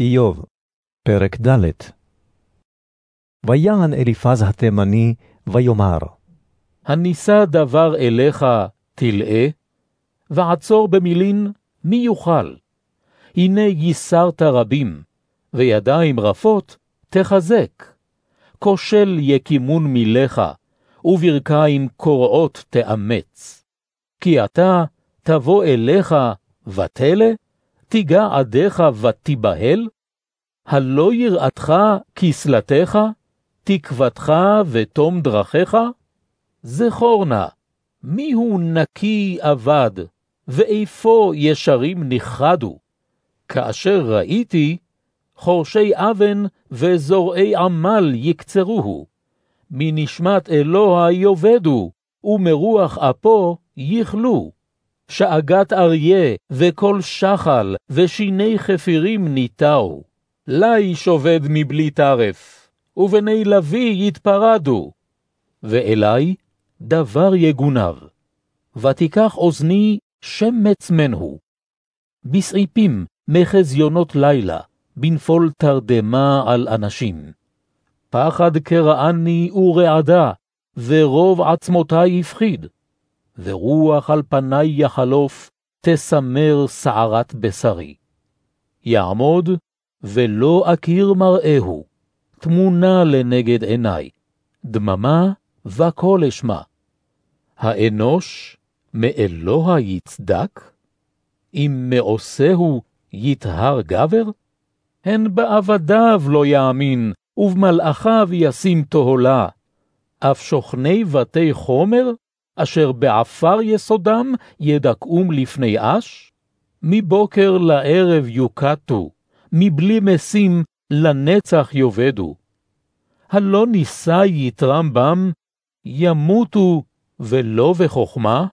איוב, פרק ד' ויען אליפז התימני, ויאמר, הנישא דבר אליך תלאה, ועצור במילין מי יוכל. הנה ייסרת רבים, וידיים רפות תחזק. כושל יקימון מילך, וברכיים קורעות תאמץ. כי אתה תבוא אליך ותלה, תיגע עדיך ותיבהל? הלא יראתך כסלתך, תקוותך ותום דרכיך? זכור נא, מיהו נקי אבד, ואיפה ישרים נכחדו? כאשר ראיתי, חורשי אבן וזורעי עמל יקצרוהו, מנשמת אלוה יאבדו, ומרוח אפו יכלו. שאגת אריה וכל שחל ושיני חפירים ניטעו. לי שובד מבלי טרף, ובני לוי יתפרדו. ואלי דבר יגונב, ותיקח אוזני שמץ מנהו. בסעיפים מחזיונות לילה, בנפול תרדמה על אנשים. פחד קרעני ורעדה, ורוב עצמותי הפחיד. ורוח על פני יחלוף, תסמר סערת בשרי. יעמוד, ולא אכיר מראהו, תמונה לנגד עיני, דממה וקול אשמע. האנוש מאלוה יצדק? אם מעושהו יטהר גבר? הן בעבדיו לא יאמין, ובמלאכיו ישים תהולה. אף שוכני בתי חומר אשר בעפר יסודם ידכאום לפני אש? מבוקר לערב יוקטו, מבלי משים לנצח יאבדו. הלא נישא יתרם בם, ימותו ולא בחכמה?